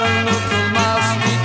no tomás